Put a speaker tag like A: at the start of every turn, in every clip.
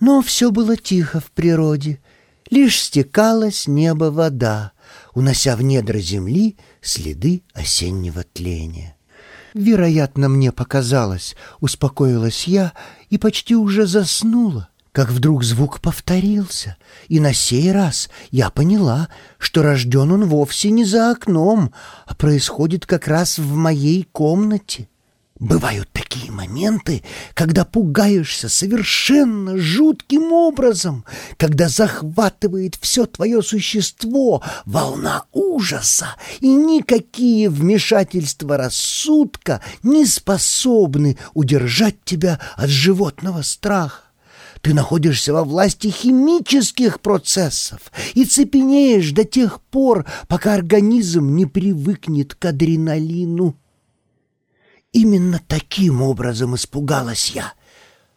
A: Но все было тихо в природе, лишь стекала с неба вода, унося в недра земли следы осеннего тления. Вероятно, мне показалось, успокоилась я и почти уже заснула, как вдруг звук повторился, и на сей раз я поняла, что рожден он вовсе не за окном, а происходит как раз в моей комнате. Бывают такие моменты, когда пугаешься совершенно жутким образом, когда захватывает все твое существо волна ужаса, и никакие вмешательства рассудка не способны удержать тебя от животного страха. Ты находишься во власти химических процессов и цепенеешь до тех пор, пока организм не привыкнет к адреналину. Именно таким образом испугалась я.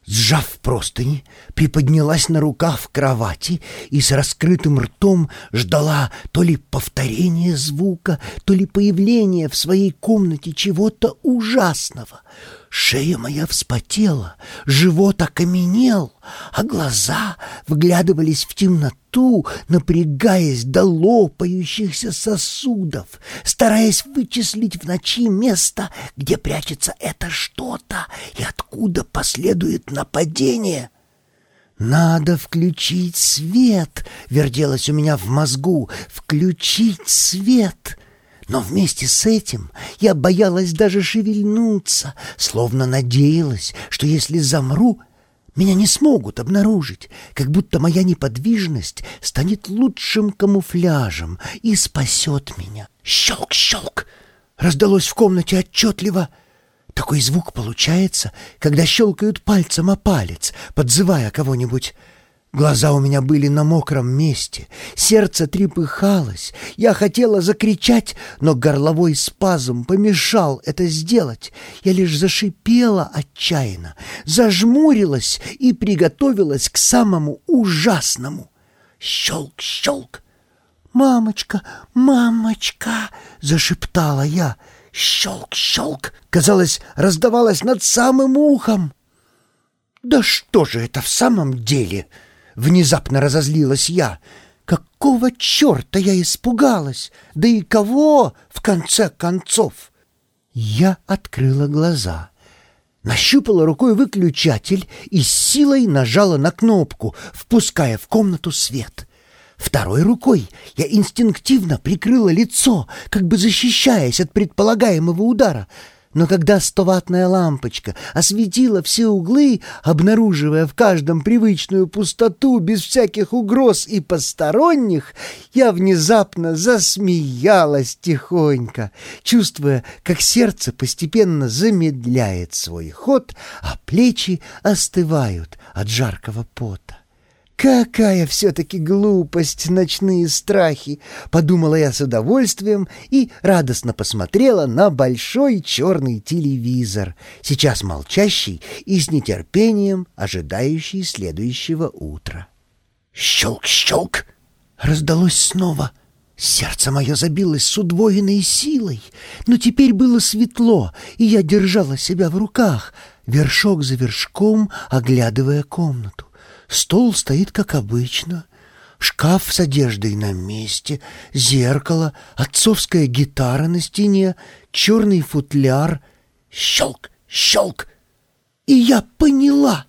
A: Сжав простыни, приподнялась на руках в кровати и с раскрытым ртом ждала то ли повторения звука, то ли появления в своей комнате чего-то ужасного — Шея моя вспотела, живот окаменел, а глаза вглядывались в темноту, напрягаясь до лопающихся сосудов, стараясь вычислить в ночи место, где прячется это что-то и откуда последует нападение. «Надо включить свет!» — верделось у меня в мозгу. «Включить свет!» Но вместе с этим я боялась даже шевельнуться, словно надеялась, что если замру, меня не смогут обнаружить, как будто моя неподвижность станет лучшим камуфляжем и спасет меня. «Щелк-щелк!» раздалось в комнате отчетливо. Такой звук получается, когда щелкают пальцем о палец, подзывая кого-нибудь. Глаза у меня были на мокром месте, сердце трепыхалось. Я хотела закричать, но горловой спазм помешал это сделать. Я лишь зашипела отчаянно, зажмурилась и приготовилась к самому ужасному. Щелк-щелк! «Мамочка, мамочка!» — зашептала я. Щелк-щелк! Казалось, раздавалось над самым ухом. «Да что же это в самом деле?» Внезапно разозлилась я. Какого черта я испугалась? Да и кого, в конце концов? Я открыла глаза. Нащупала рукой выключатель и силой нажала на кнопку, впуская в комнату свет. Второй рукой я инстинктивно прикрыла лицо, как бы защищаясь от предполагаемого удара — но когда стоватная лампочка осветила все углы, обнаруживая в каждом привычную пустоту без всяких угроз и посторонних, я внезапно засмеялась тихонько, чувствуя, как сердце постепенно замедляет свой ход, а плечи остывают от жаркого пота. «Какая все-таки глупость, ночные страхи!» — подумала я с удовольствием и радостно посмотрела на большой черный телевизор, сейчас молчащий и с нетерпением ожидающий следующего утра. «Щелк-щелк!» — раздалось снова. Сердце мое забилось с удвоенной силой, но теперь было светло, и я держала себя в руках, вершок за вершком, оглядывая комнату. Стол стоит, как обычно. Шкаф с одеждой на месте, зеркало, отцовская гитара на стене, черный футляр. Щелк, щелк. И я поняла.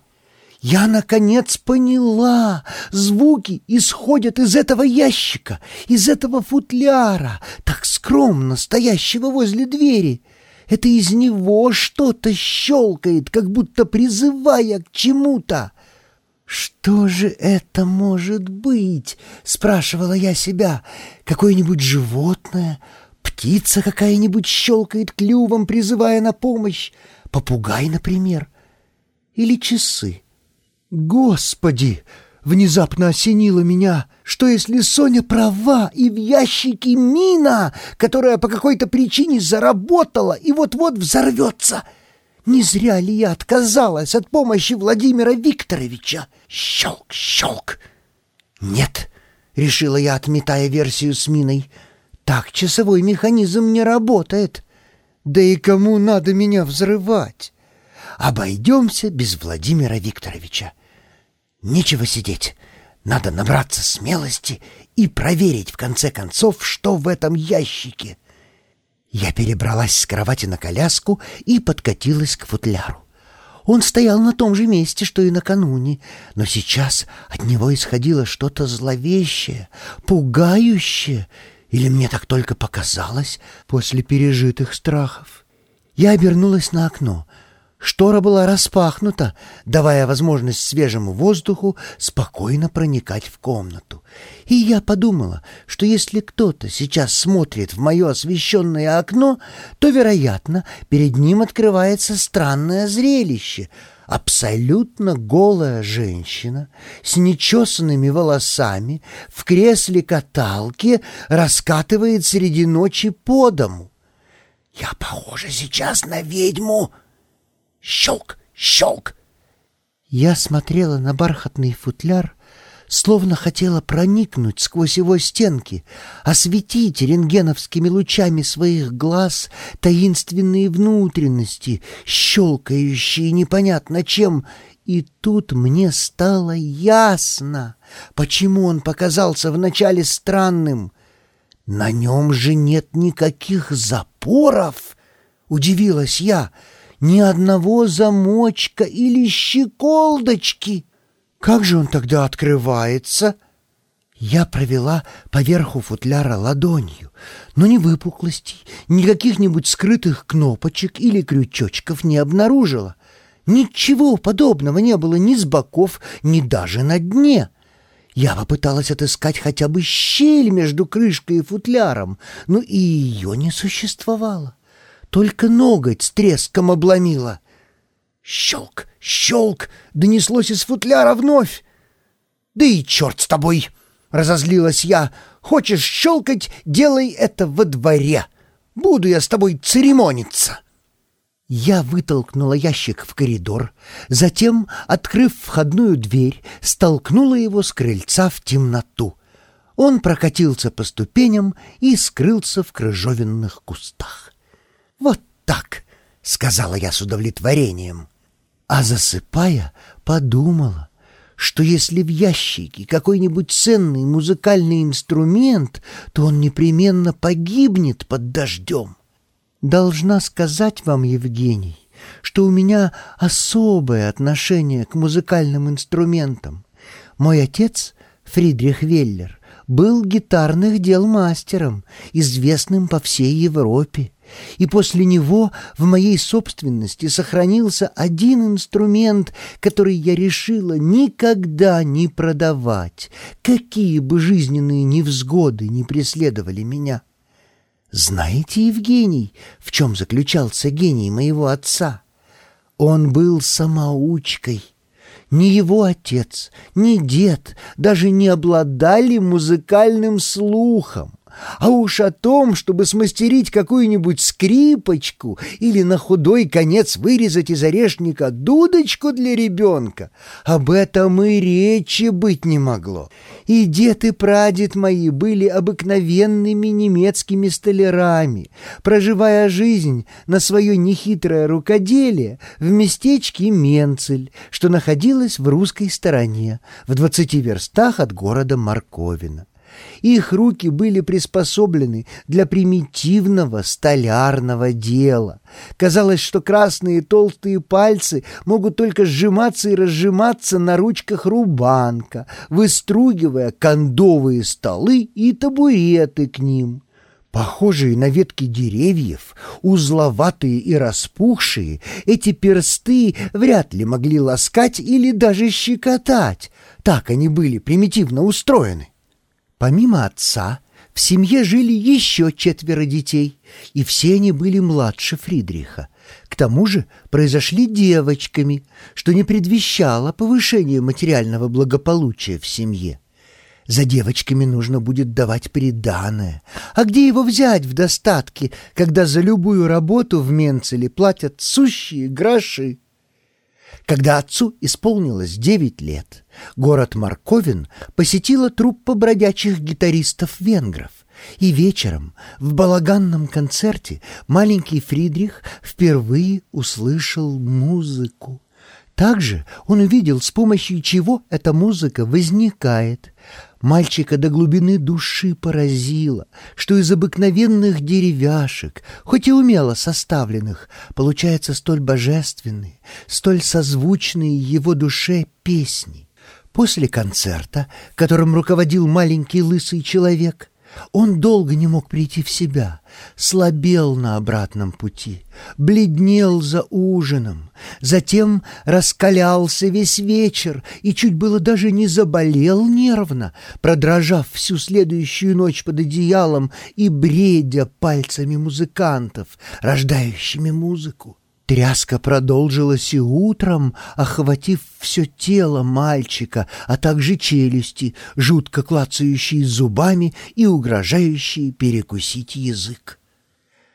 A: Я, наконец, поняла. Звуки исходят из этого ящика, из этого футляра, так скромно стоящего возле двери. Это из него что-то щелкает, как будто призывая к чему-то. «Что же это может быть?» — спрашивала я себя. «Какое-нибудь животное? Птица какая-нибудь щелкает клювом, призывая на помощь? Попугай, например? Или часы?» «Господи!» — внезапно осенило меня. «Что если Соня права, и в ящике мина, которая по какой-то причине заработала и вот-вот взорвется?» Не зря ли я отказалась от помощи Владимира Викторовича? Щелк, щелк. Нет, решила я, отметая версию с миной. Так часовой механизм не работает. Да и кому надо меня взрывать? Обойдемся без Владимира Викторовича. Нечего сидеть. Надо набраться смелости и проверить, в конце концов, что в этом ящике. Я перебралась с кровати на коляску и подкатилась к футляру. Он стоял на том же месте, что и накануне, но сейчас от него исходило что-то зловещее, пугающее, или мне так только показалось после пережитых страхов. Я обернулась на окно. Штора была распахнута, давая возможность свежему воздуху спокойно проникать в комнату. И я подумала, что если кто-то сейчас смотрит в мое освещенное окно, то, вероятно, перед ним открывается странное зрелище — абсолютно голая женщина с нечесанными волосами в кресле каталки раскатывает среди ночи по дому. Я похожа сейчас на ведьму. Щелк, щелк. Я смотрела на бархатный футляр, словно хотела проникнуть сквозь его стенки, осветить рентгеновскими лучами своих глаз таинственные внутренности, щелкающие непонятно чем, и тут мне стало ясно, почему он показался вначале странным. На нем же нет никаких запоров, удивилась я, ни одного замочка или щеколдочки. Как же он тогда открывается? Я провела поверху футляра ладонью, но ни выпуклостей, ни каких-нибудь скрытых кнопочек или крючочков не обнаружила. Ничего подобного не было ни с боков, ни даже на дне. Я попыталась отыскать хотя бы щель между крышкой и футляром, но и ее не существовало. Только ноготь с треском обломила. Щелк, щелк, донеслось из футляра вновь. «Да и черт с тобой!» — разозлилась я. «Хочешь щелкать, делай это во дворе. Буду я с тобой церемониться». Я вытолкнула ящик в коридор, затем, открыв входную дверь, столкнула его с крыльца в темноту. Он прокатился по ступеням и скрылся в крыжовенных кустах. «Вот так!» — сказала я с удовлетворением а засыпая, подумала, что если в ящике какой-нибудь ценный музыкальный инструмент, то он непременно погибнет под дождем. Должна сказать вам, Евгений, что у меня особое отношение к музыкальным инструментам. Мой отец, Фридрих Веллер, был гитарных дел мастером, известным по всей Европе и после него в моей собственности сохранился один инструмент, который я решила никогда не продавать, какие бы жизненные невзгоды не преследовали меня. Знаете, Евгений, в чем заключался гений моего отца? Он был самоучкой. Ни его отец, ни дед даже не обладали музыкальным слухом. А уж о том, чтобы смастерить какую-нибудь скрипочку или на худой конец вырезать из орешника дудочку для ребенка, об этом и речи быть не могло. И дед и прадед мои были обыкновенными немецкими столярами, проживая жизнь на свое нехитрое рукоделие в местечке Менцель, что находилось в русской стороне, в двадцати верстах от города Марковина. Их руки были приспособлены для примитивного столярного дела. Казалось, что красные толстые пальцы могут только сжиматься и разжиматься на ручках рубанка, выстругивая кондовые столы и табуреты к ним. Похожие на ветки деревьев, узловатые и распухшие, эти персты вряд ли могли ласкать или даже щекотать. Так они были примитивно устроены. Помимо отца, в семье жили еще четверо детей, и все они были младше Фридриха. К тому же произошли девочками, что не предвещало повышения материального благополучия в семье. За девочками нужно будет давать приданое. А где его взять в достатке, когда за любую работу в Менцеле платят сущие гроши? Когда отцу исполнилось девять лет, город Марковин посетила труппа бродячих гитаристов-венгров, и вечером в балаганном концерте маленький Фридрих впервые услышал музыку. Также он увидел, с помощью чего эта музыка возникает. Мальчика до глубины души поразило, что из обыкновенных деревяшек, хоть и умело составленных, получаются столь божественные, столь созвучные его душе песни. После концерта, которым руководил маленький лысый человек, он долго не мог прийти в себя, слабел на обратном пути, бледнел за ужином, затем раскалялся весь вечер и чуть было даже не заболел нервно, продрожав всю следующую ночь под одеялом и бредя пальцами музыкантов, рождающими музыку. Тряска продолжилась и утром, охватив все тело мальчика, а также челюсти, жутко клацающие зубами и угрожающие перекусить язык.